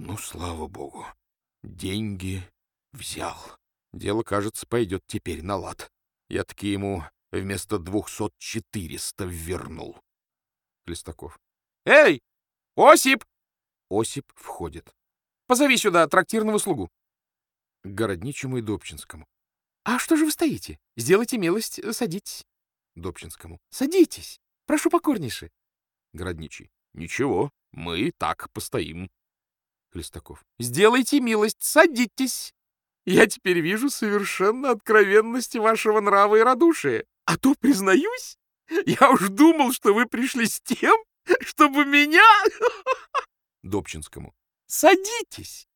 Ну, слава богу. Деньги взял. Дело, кажется, пойдет теперь на лад. Я таки ему вместо двухсот четыреста вернул. Хлестаков. Эй, Осип! Осип входит. Позови сюда трактирного слугу. К Городничему и Добчинскому. А что же вы стоите? Сделайте милость, садитесь. Добчинскому. Садитесь. Прошу покорнейше. Городничий. Ничего, мы так постоим. Хлестаков. Сделайте милость, садитесь. Я теперь вижу совершенно откровенность вашего нрава и радушия. А то, признаюсь, я уж думал, что вы пришли с тем, чтобы меня... Добчинскому. Садитесь.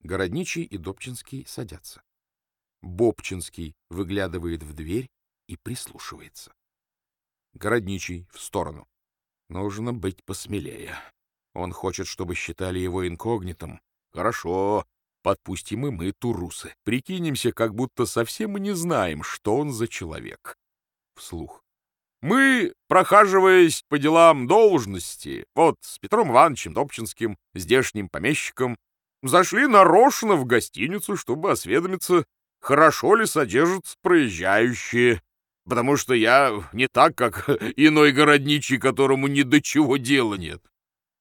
Городничий и Добчинский садятся. Бобчинский выглядывает в дверь и прислушивается. Городничий в сторону. Нужно быть посмелее. Он хочет, чтобы считали его инкогнитом. Хорошо, подпустим и мы турусы. Прикинемся, как будто совсем и не знаем, что он за человек. Вслух. Мы, прохаживаясь по делам должности, вот с Петром Ивановичем Добчинским, здешним помещиком, зашли нарочно в гостиницу, чтобы осведомиться, хорошо ли содержатся проезжающие, потому что я не так, как иной городничий, которому ни до чего дела нет.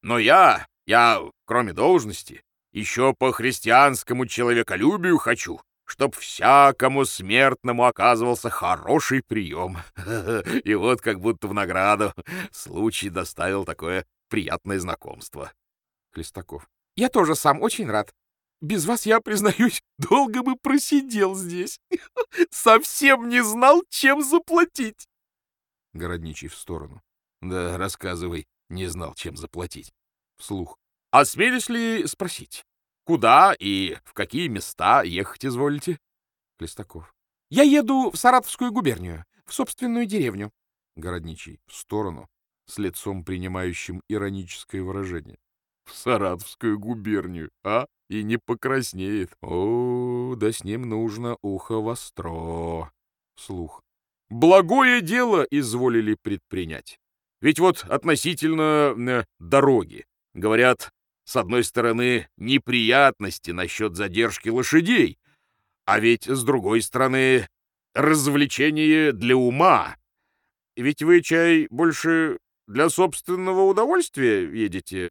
Но я, я, кроме должности, еще по христианскому человеколюбию хочу, чтоб всякому смертному оказывался хороший прием. И вот как будто в награду случай доставил такое приятное знакомство. Хлестаков. Я тоже сам очень рад. Без вас, я, признаюсь, долго бы просидел здесь. Совсем не знал, чем заплатить. Городничий в сторону. Да, рассказывай, не знал, чем заплатить. Вслух. Осмелись ли спросить, куда и в какие места ехать изволите? Листаков. Я еду в Саратовскую губернию, в собственную деревню. Городничий в сторону, с лицом, принимающим ироническое выражение. В Саратовскую губернию, а? И не покраснеет. О, да с ним нужно ухо востро. Слух. Благое дело изволили предпринять. Ведь вот относительно э, дороги, говорят, с одной стороны, неприятности насчет задержки лошадей, а ведь с другой стороны, развлечение для ума. Ведь вы, чай, больше для собственного удовольствия едете?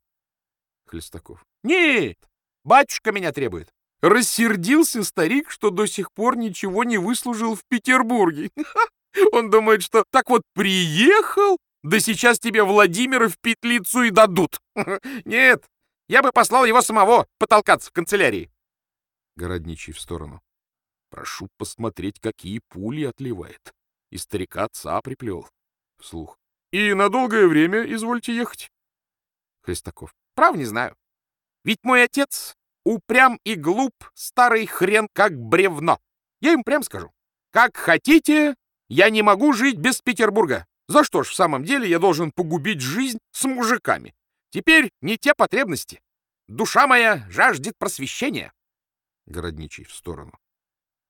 Хлестаков. Нет, батюшка меня требует. Рассердился старик, что до сих пор ничего не выслужил в Петербурге. Он думает, что так вот приехал, да сейчас тебе Владимира в петлицу и дадут. Нет, я бы послал его самого потолкаться в канцелярии. Городничий в сторону. Прошу посмотреть, какие пули отливает. И старика отца приплел. Вслух. И на долгое время извольте ехать. Христаков. Прав не знаю. Ведь мой отец упрям и глуп, старый хрен, как бревно. Я им прям скажу. Как хотите, я не могу жить без Петербурга. За что ж в самом деле я должен погубить жизнь с мужиками? Теперь не те потребности. Душа моя жаждет просвещения. Городничий в сторону.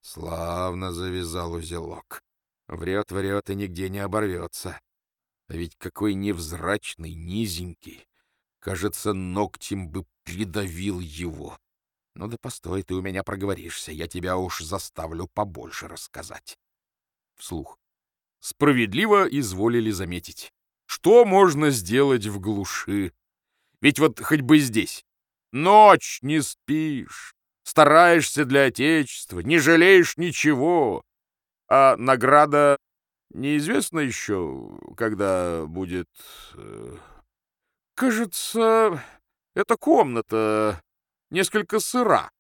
Славно завязал узелок. Врет, врет и нигде не оборвется. А ведь какой невзрачный, низенький. Кажется, ногтем бы придавил его. Ну да постой, ты у меня проговоришься, я тебя уж заставлю побольше рассказать. Вслух. Справедливо изволили заметить. Что можно сделать в глуши? Ведь вот хоть бы здесь. Ночь не спишь, стараешься для Отечества, не жалеешь ничего. А награда неизвестно еще, когда будет... Э, кажется, эта комната несколько сыра.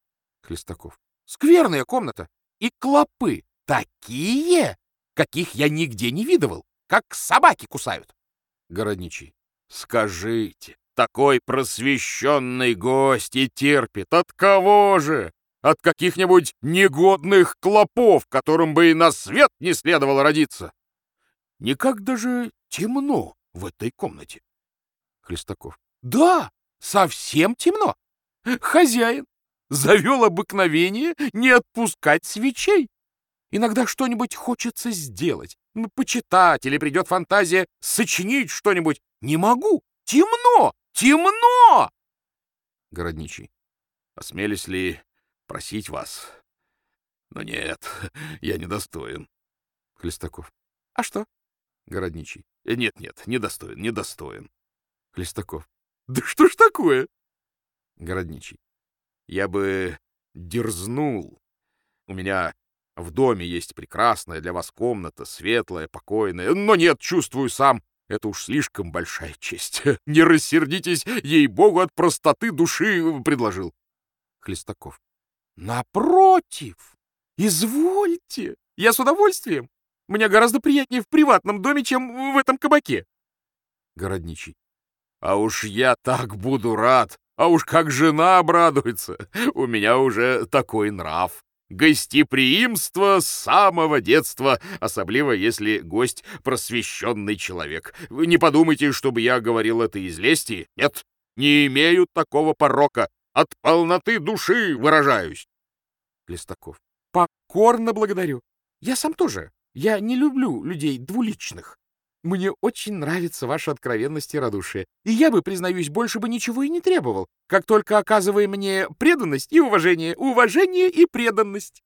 Хлестаков. Скверная комната. И клопы такие, каких я нигде не видывал, как собаки кусают. Городничий. Скажите, такой просвещенный гость и терпит. От кого же? От каких-нибудь негодных клопов, которым бы и на свет не следовало родиться. Никак даже темно в этой комнате. Хлестаков. Да, совсем темно. Хозяин завел обыкновение не отпускать свечей. Иногда что-нибудь хочется сделать, почитать, или придет фантазия сочинить что-нибудь. Не могу, темно, темно! Городничий. Осмелись ли просить вас? Но нет, я недостоин. Хлестаков. А что? Городничий. Нет-нет, недостоин, недостоин. Хлестаков. Да что ж такое? Городничий. Я бы дерзнул. У меня в доме есть прекрасная для вас комната, светлая, покойная. Но нет, чувствую сам, это уж слишком большая честь. Не рассердитесь, ей-богу, от простоты души предложил. Хлестаков. Напротив, извольте. Я с удовольствием. Мне гораздо приятнее в приватном доме, чем в этом кабаке. Городничий. А уж я так буду рад. А уж как жена обрадуется. У меня уже такой нрав. Гостеприимство с самого детства, особливо если гость просвещенный человек. Вы не подумайте, чтобы я говорил это из лести. Нет, не имею такого порока. От полноты души выражаюсь. Листаков. Покорно благодарю. Я сам тоже. Я не люблю людей двуличных. Мне очень нравится ваша откровенность и радушие. И я бы, признаюсь, больше бы ничего и не требовал, как только оказывая мне преданность и уважение, уважение и преданность.